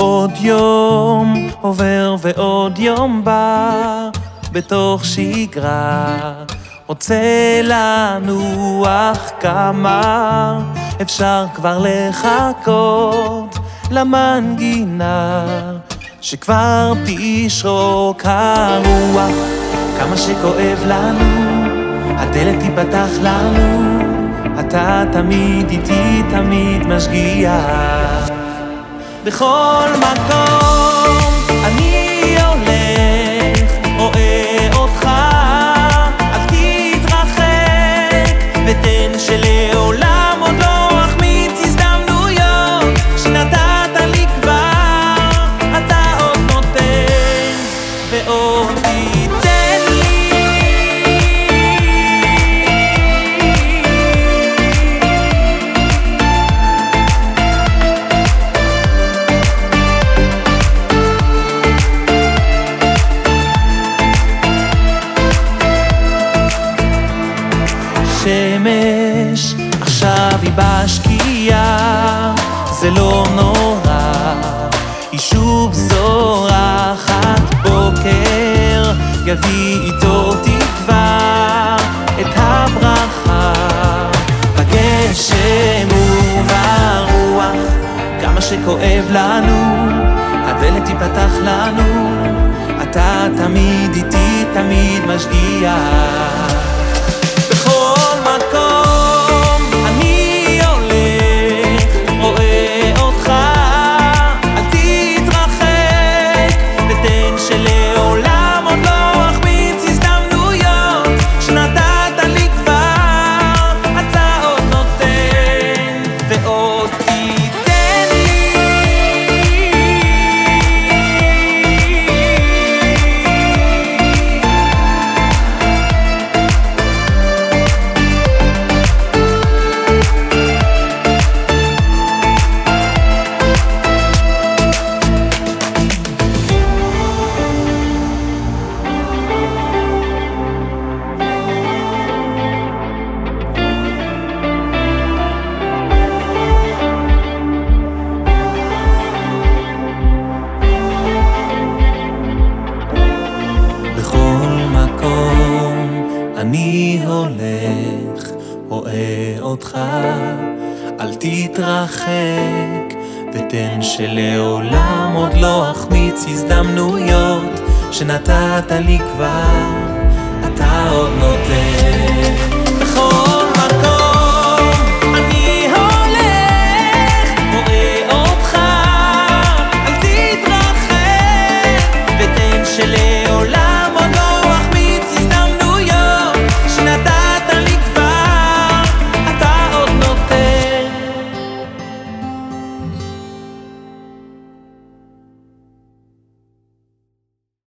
עוד יום עובר ועוד יום בא בתוך שגרה רוצה לנוח כמה. אפשר כבר לחכות למנגינה שכבר תשרוק הרוח. כמה שכואב לנו הדלת תיפתח לנו אתה תמיד איתי, תמיד משגיח בכל מקום. אני הולך, רואה אותך, אל תתרחק ותן שלעולם עוד לא אחמיץ הזדמנויות שנתת לי כבר, אתה עוד נותן ועוד שמש עכשיו היא בשקיעה זה לא נורא היא שוב זורחת בוקר יביא איתו תקווה את הברכה. בגשם וברוח כמה שכואב לנו הדלת תיפתח לנו אתה תמיד איתי תמיד משגיח ועוד אותך, אל תתרחק, ותן שלעולם עוד לא אחמיץ הזדמנויות שנתת לי כבר, אתה עוד נותן.